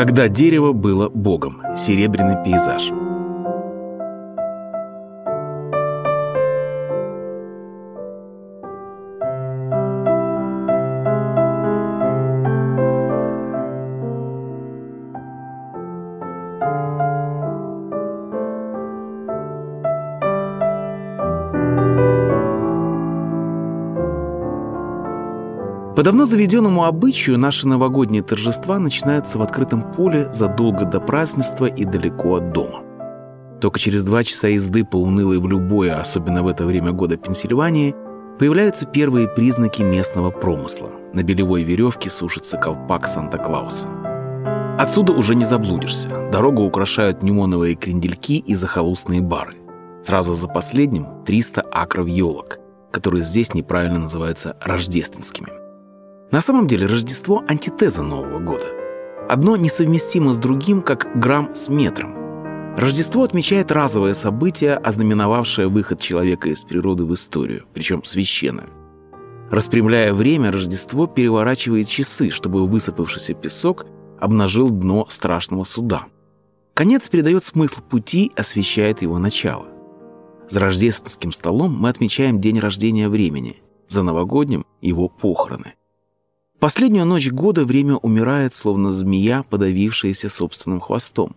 Когда дерево было богом. Серебряный пейзаж. По давно заведенному обычаю наши новогодние торжества начинаются в открытом поле задолго до празднества и далеко от дома. Только через два часа езды по унылой в любое, особенно в это время года Пенсильвании, появляются первые признаки местного промысла. На белевой веревке сушится колпак Санта-Клауса. Отсюда уже не заблудишься. Дорогу украшают неоновые крендельки и захолустные бары. Сразу за последним 300 акров елок, которые здесь неправильно называются рождественскими. На самом деле Рождество – антитеза Нового года. Одно несовместимо с другим, как грамм с метром. Рождество отмечает разовое событие, ознаменовавшее выход человека из природы в историю, причем священную. Распрямляя время, Рождество переворачивает часы, чтобы высыпавшийся песок обнажил дно страшного суда. Конец передает смысл пути, освещает его начало. За рождественским столом мы отмечаем день рождения времени, за новогодним – его похороны. Последнюю ночь года время умирает, словно змея, подавившаяся собственным хвостом.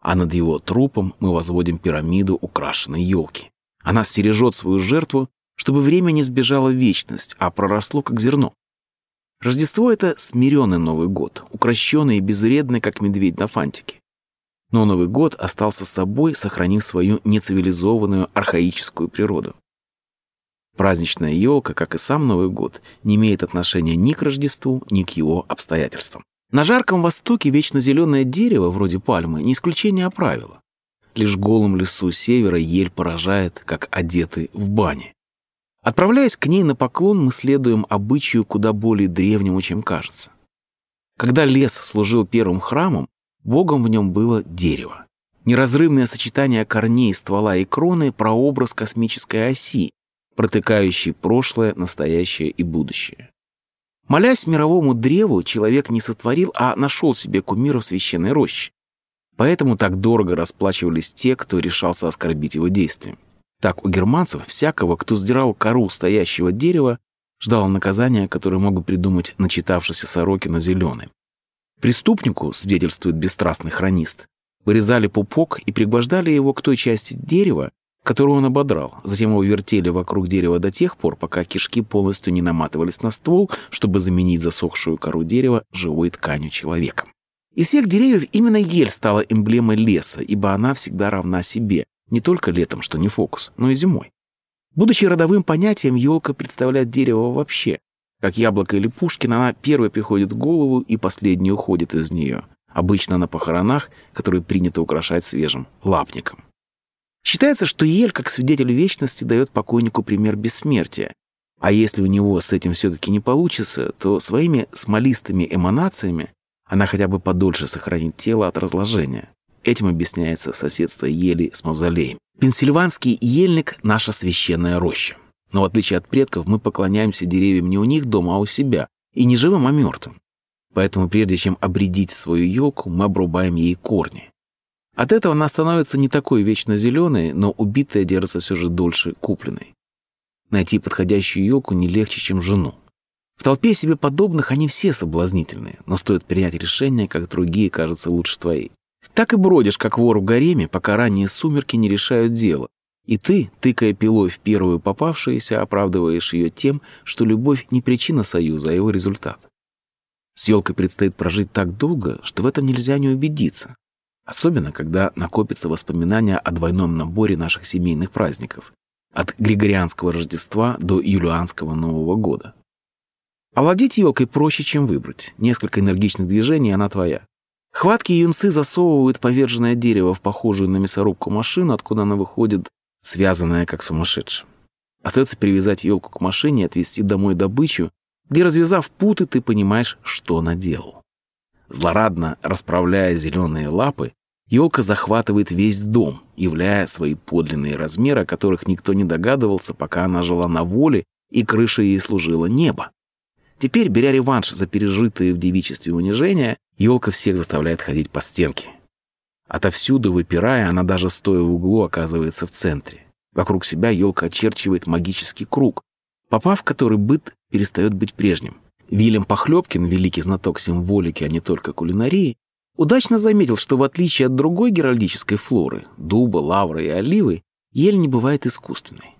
А над его трупом мы возводим пирамиду украшенной елки. Она стережет свою жертву, чтобы время не сбежало в вечность, а проросло как зерно. Рождество — это смиренный Новый год, укращенный и безвредный, как медведь на фантике. Но Новый год остался собой, сохранив свою нецивилизованную архаическую природу. Праздничная елка, как и сам Новый год, не имеет отношения ни к Рождеству, ни к его обстоятельствам. На жарком востоке вечно зеленое дерево, вроде пальмы, не исключение, а правило. Лишь в голом лесу севера ель поражает, как одетый в бане. Отправляясь к ней на поклон, мы следуем обычаю куда более древнему, чем кажется. Когда лес служил первым храмом, богом в нем было дерево. Неразрывное сочетание корней, ствола и кроны – прообраз космической оси, протыкающий прошлое, настоящее и будущее. Молясь мировому древу, человек не сотворил, а нашел себе кумира в священной роще. Поэтому так дорого расплачивались те, кто решался оскорбить его действием. Так у германцев всякого, кто сдирал кору стоящего дерева, ждало наказания, которое мог бы придумать начитавшийся Сорокина зеленый. Преступнику, свидетельствует бесстрастный хронист, вырезали пупок и пригвождали его к той части дерева, которую он ободрал. Затем его вертели вокруг дерева до тех пор, пока кишки полностью не наматывались на ствол, чтобы заменить засохшую кору дерева живой тканью человека. Из всех деревьев именно ель стала эмблемой леса, ибо она всегда равна себе, не только летом, что не фокус, но и зимой. Будучи родовым понятием, елка представляет дерево вообще. Как яблоко или пушкин, она первой приходит в голову и последней уходит из нее. Обычно на похоронах, которые принято украшать свежим лапником. Считается, что ель, как свидетель вечности, дает покойнику пример бессмертия. А если у него с этим все-таки не получится, то своими смолистыми эманациями она хотя бы подольше сохранит тело от разложения. Этим объясняется соседство ели с мавзолеем. Пенсильванский ельник – наша священная роща. Но в отличие от предков, мы поклоняемся деревьям не у них дома, а у себя. И не живым, а мертвым. Поэтому прежде чем обредить свою елку, мы обрубаем ей корни. От этого она становится не такой вечно зеленой, но убитая держится все же дольше купленной. Найти подходящую елку не легче, чем жену. В толпе себе подобных они все соблазнительные, но стоит принять решение, как другие кажутся лучше твоей. Так и бродишь, как вор в гареме, пока ранние сумерки не решают дело. И ты, тыкая пилой в первую попавшуюся, оправдываешь ее тем, что любовь не причина союза, а его результат. С елкой предстоит прожить так долго, что в этом нельзя не убедиться. Особенно, когда накопятся воспоминания о двойном наборе наших семейных праздников. От Григорианского Рождества до Юлианского Нового года. Овладеть елкой проще, чем выбрать. Несколько энергичных движений, она твоя. Хватки юнцы засовывают поверженное дерево в похожую на мясорубку машину, откуда она выходит, связанная как сумасшедшая. Остается привязать елку к машине и отвезти домой добычу, где, развязав путы, ты понимаешь, что наделал. Злорадно расправляя зеленые лапы, елка захватывает весь дом, являя свои подлинные размеры, о которых никто не догадывался, пока она жила на воле и крыша ей служила небо. Теперь, беря реванш за пережитые в девичестве унижения, елка всех заставляет ходить по стенке. Отовсюду, выпирая, она даже стоя в углу оказывается в центре. Вокруг себя елка очерчивает магический круг, попав в который быт перестает быть прежним. Вильям Похлебкин, великий знаток символики, а не только кулинарии, удачно заметил, что в отличие от другой геральдической флоры – дуба, лавры и оливы, ель не бывает искусственной.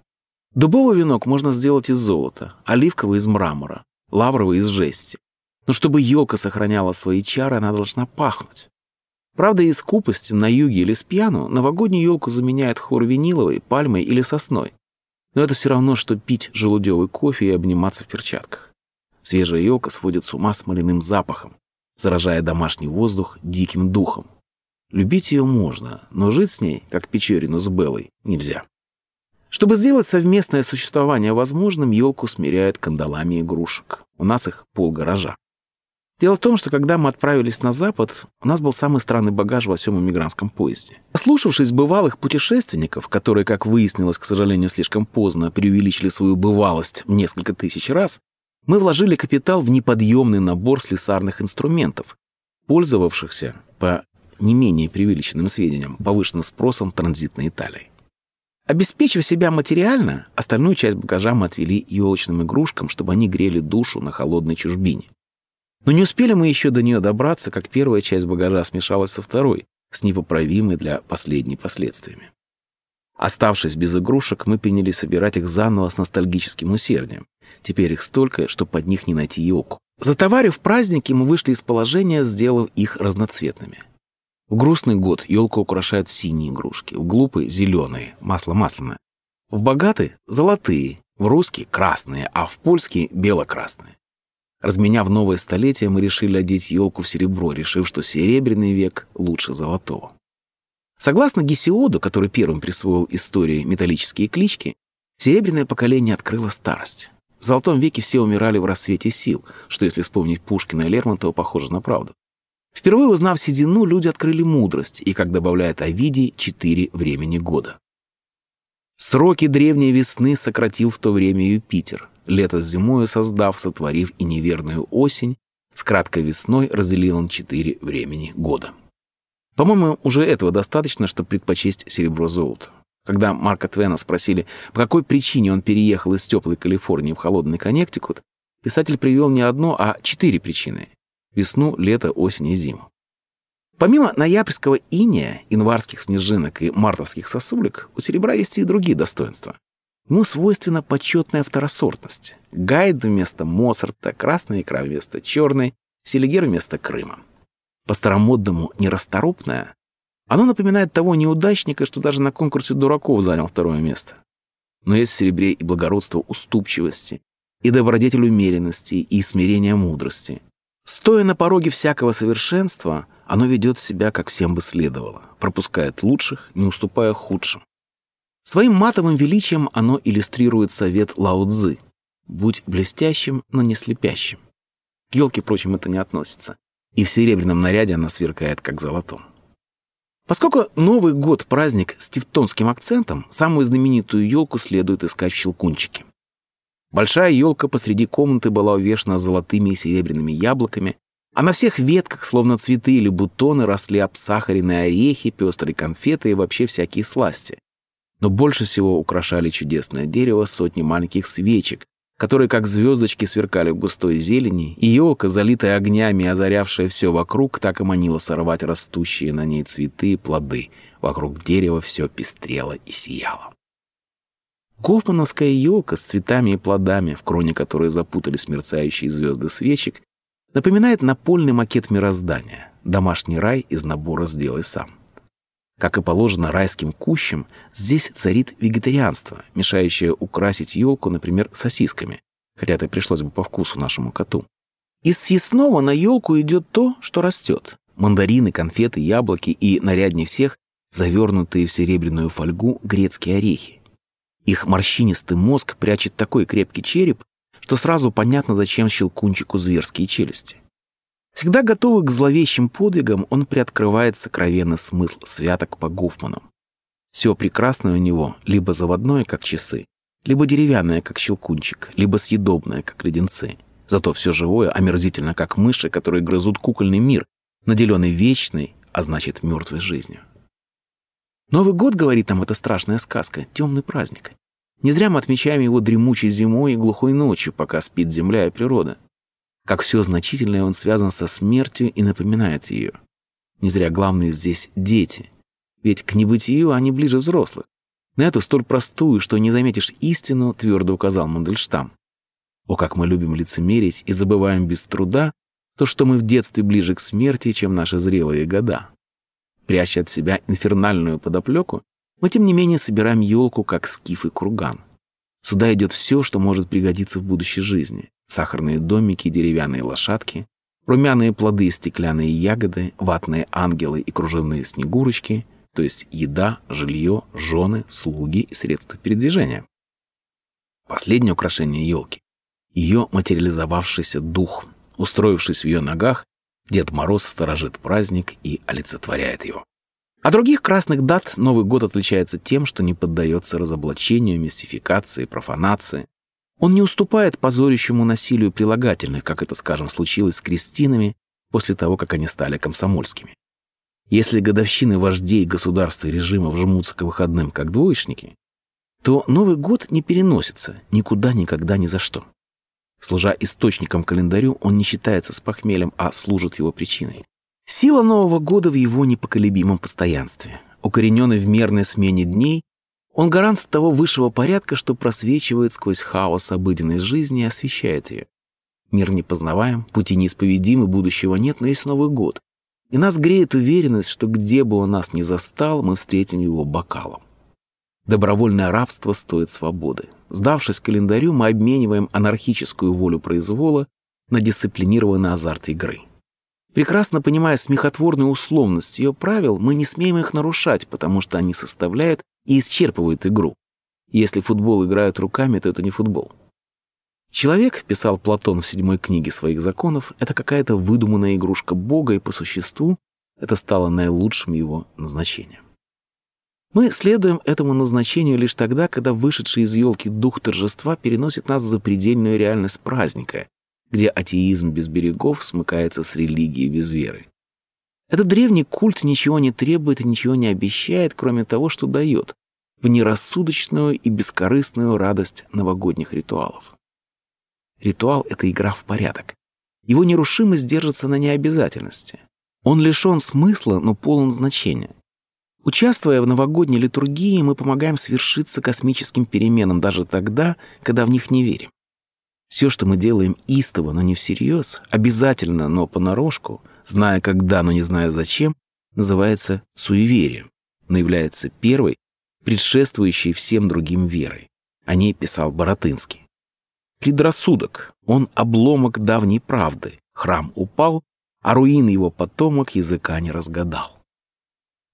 Дубовый венок можно сделать из золота, оливковый – из мрамора, лавровый – из жести. Но чтобы елка сохраняла свои чары, она должна пахнуть. Правда, из скупости на юге или с пьяну новогоднюю елку заменяет хлорвиниловой, пальмой или сосной. Но это все равно, что пить желудевый кофе и обниматься в перчатках. Свежая елка сводит с ума смоляным запахом, заражая домашний воздух диким духом. Любить ее можно, но жить с ней, как Печерину с Беллой, нельзя. Чтобы сделать совместное существование возможным, елку смиряют кандалами игрушек. У нас их пол гаража. Дело в том, что когда мы отправились на Запад, у нас был самый странный багаж во всем иммигрантском поезде. Послушавшись бывалых путешественников, которые, как выяснилось, к сожалению, слишком поздно преувеличили свою бывалость несколько тысяч раз, мы вложили капитал в неподъемный набор слесарных инструментов, пользовавшихся, по не менее преувеличенным сведениям, повышенным спросом транзитной Италии. Обеспечив себя материально, остальную часть багажа мы отвели елочным игрушкам, чтобы они грели душу на холодной чужбине. Но не успели мы еще до нее добраться, как первая часть багажа смешалась со второй, с непоправимой для последней последствиями. Оставшись без игрушек, мы принялись собирать их заново с ностальгическим усердием. Теперь их столько, что под них не найти елку. Затоварив праздники, мы вышли из положения, сделав их разноцветными. В грустный год елку украшают синие игрушки, в глупый — зеленые, масло масляное. В богатый — золотые, в русский — красные, а в польский — бело-красные. Разменяв новое столетие, мы решили одеть елку в серебро, решив, что серебряный век лучше золотого. Согласно Гесиоду, который первым присвоил истории металлические клички, серебряное поколение открыло старость. В Золотом веке все умирали в рассвете сил, что, если вспомнить Пушкина и Лермонтова, похоже на правду. Впервые узнав седину, люди открыли мудрость и, как добавляет Овидий, четыре времени года. Сроки древней весны сократил в то время Юпитер, лето с зимою создав, сотворив и неверную осень, с краткой весной разделил он четыре времени года. По-моему, уже этого достаточно, чтобы предпочесть серебро золоту. Когда Марка Твена спросили, по какой причине он переехал из теплой Калифорнии в холодный Коннектикут, писатель привел не одно, а четыре причины — весну, лето, осень и зиму. Помимо ноябрьского иния, январских снежинок и мартовских сосулек, у серебра есть и другие достоинства. Ему свойственна почетная второсортность. Гайд вместо Моцарта, красная икра вместо черной, селигер вместо Крыма. По-старомодному нерасторопное, оно напоминает того неудачника, что даже на конкурсе дураков занял второе место. Но есть в серебре и благородство уступчивости, и добродетель умеренности, и смирение мудрости. Стоя на пороге всякого совершенства, оно ведет себя, как всем бы следовало, пропускает лучших, не уступая худшим. Своим матовым величием оно иллюстрирует совет Лао Цзы «Будь блестящим, но не слепящим». К елке, впрочем, это не относится. И в серебряном наряде она сверкает, как золотом. Поскольку Новый год – праздник с тевтонским акцентом, самую знаменитую елку следует искать в Щелкунчике. Большая елка посреди комнаты была увешана золотыми и серебряными яблоками, а на всех ветках, словно цветы или бутоны, росли обсахаренные орехи, пестрые конфеты и вообще всякие сласти. Но больше всего украшали чудесное дерево сотни маленьких свечек, которые как звездочки сверкали в густой зелени, и елка, залитая огнями озарявшая все вокруг, так и манила сорвать растущие на ней цветы и плоды. Вокруг дерева все пестрело и сияло. Гофмановская елка с цветами и плодами, в кроне которой запутались мерцающие звезды свечек, напоминает напольный макет мироздания, домашний рай из набора «Сделай сам». Как и положено райским кущам, здесь царит вегетарианство, мешающее украсить елку, например, сосисками, хотя это пришлось бы по вкусу нашему коту. Из съестного на елку идет то, что растет. Мандарины, конфеты, яблоки и, наряднее всех, завернутые в серебряную фольгу грецкие орехи. Их морщинистый мозг прячет такой крепкий череп, что сразу понятно, зачем щелкунчику зверские челюсти. Всегда готовый к зловещим подвигам, он приоткрывает сокровенный смысл святок по Гуфману. Все прекрасное у него либо заводное, как часы, либо деревянное, как щелкунчик, либо съедобное, как леденцы. Зато все живое омерзительно, как мыши, которые грызут кукольный мир, наделенный вечной, а значит, мертвой жизнью. Новый год, говорит нам эта страшная сказка, темный праздник. Не зря мы отмечаем его дремучей зимой и глухой ночью, пока спит земля и природа. Как все значительное, он связан со смертью и напоминает ее. Не зря главные здесь дети. Ведь к небытию они ближе взрослых. На эту столь простую, что не заметишь истину, твердо указал Мандельштам. О, как мы любим лицемерить и забываем без труда то, что мы в детстве ближе к смерти, чем наши зрелые года. Пряча от себя инфернальную подоплеку, мы тем не менее собираем елку, как скиф и курган. Сюда идет все, что может пригодиться в будущей жизни. Сахарные домики, деревянные лошадки, румяные плоды и стеклянные ягоды, ватные ангелы и кружевные снегурочки, то есть еда, жилье, жены, слуги и средства передвижения. Последнее украшение елки — ее материализовавшийся дух. Устроившись в ее ногах, Дед Мороз сторожит праздник и олицетворяет его. От других красных дат Новый год отличается тем, что не поддается разоблачению, мистификации, профанации. Он не уступает позорящему насилию прилагательных, как это, скажем, случилось с крестинами после того, как они стали комсомольскими. Если годовщины вождей государства и режимов жмутся к выходным, как двоечники, то Новый год не переносится никуда, никогда, ни за что. Служа источником календарю, он не считается с похмельем, а служит его причиной. Сила Нового года в его непоколебимом постоянстве. Укорененный в мерной смене дней, он гарант того высшего порядка, что просвечивает сквозь хаос обыденной жизни и освещает ее. Мир непознаваем, пути неисповедимы, будущего нет, но есть Новый год, и нас греет уверенность, что где бы он нас ни застал, мы встретим его бокалом. Добровольное рабство стоит свободы. Сдавшись календарю, мы обмениваем анархическую волю произвола на дисциплинированный азарт игры. Прекрасно понимая смехотворную условность ее правил, мы не смеем их нарушать, потому что они составляют и исчерпывают игру. Если футбол играют руками, то это не футбол. Человек, писал Платон в седьмой книге своих законов, это какая-то выдуманная игрушка Бога, и по существу это стало наилучшим его назначением. Мы следуем этому назначению лишь тогда, когда вышедший из елки дух торжества переносит нас за предельную реальность праздника, где атеизм без берегов смыкается с религией без веры. Этот древний культ ничего не требует и ничего не обещает, кроме того, что дает в нерассудочную и бескорыстную радость новогодних ритуалов. Ритуал — это игра в порядок. Его нерушимость держится на необязательности. Он лишен смысла, но полон значения. Участвуя в новогодней литургии, мы помогаем свершиться космическим переменам даже тогда, когда в них не верим. Все, что мы делаем истово, но не всерьез, обязательно, но понарошку, зная когда, но не зная зачем, называется суеверием, но является первой, предшествующей всем другим верой. О ней писал Боротынский. Предрассудок, он обломок давней правды. Храм упал, а руины его потомок языка не разгадал.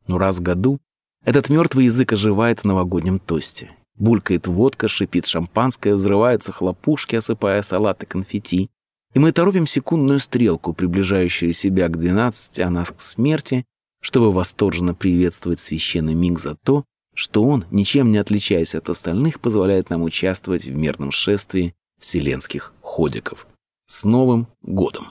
Но раз в году этот мертвый язык оживает в новогоднем тосте. Булькает водка, шипит шампанское, взрываются хлопушки, осыпая салаты конфетти. И мы торопим секундную стрелку, приближающую себя к двенадцати, а нас к смерти, чтобы восторженно приветствовать священный миг за то, что он, ничем не отличаясь от остальных, позволяет нам участвовать в мирном шествии вселенских ходиков. С Новым годом!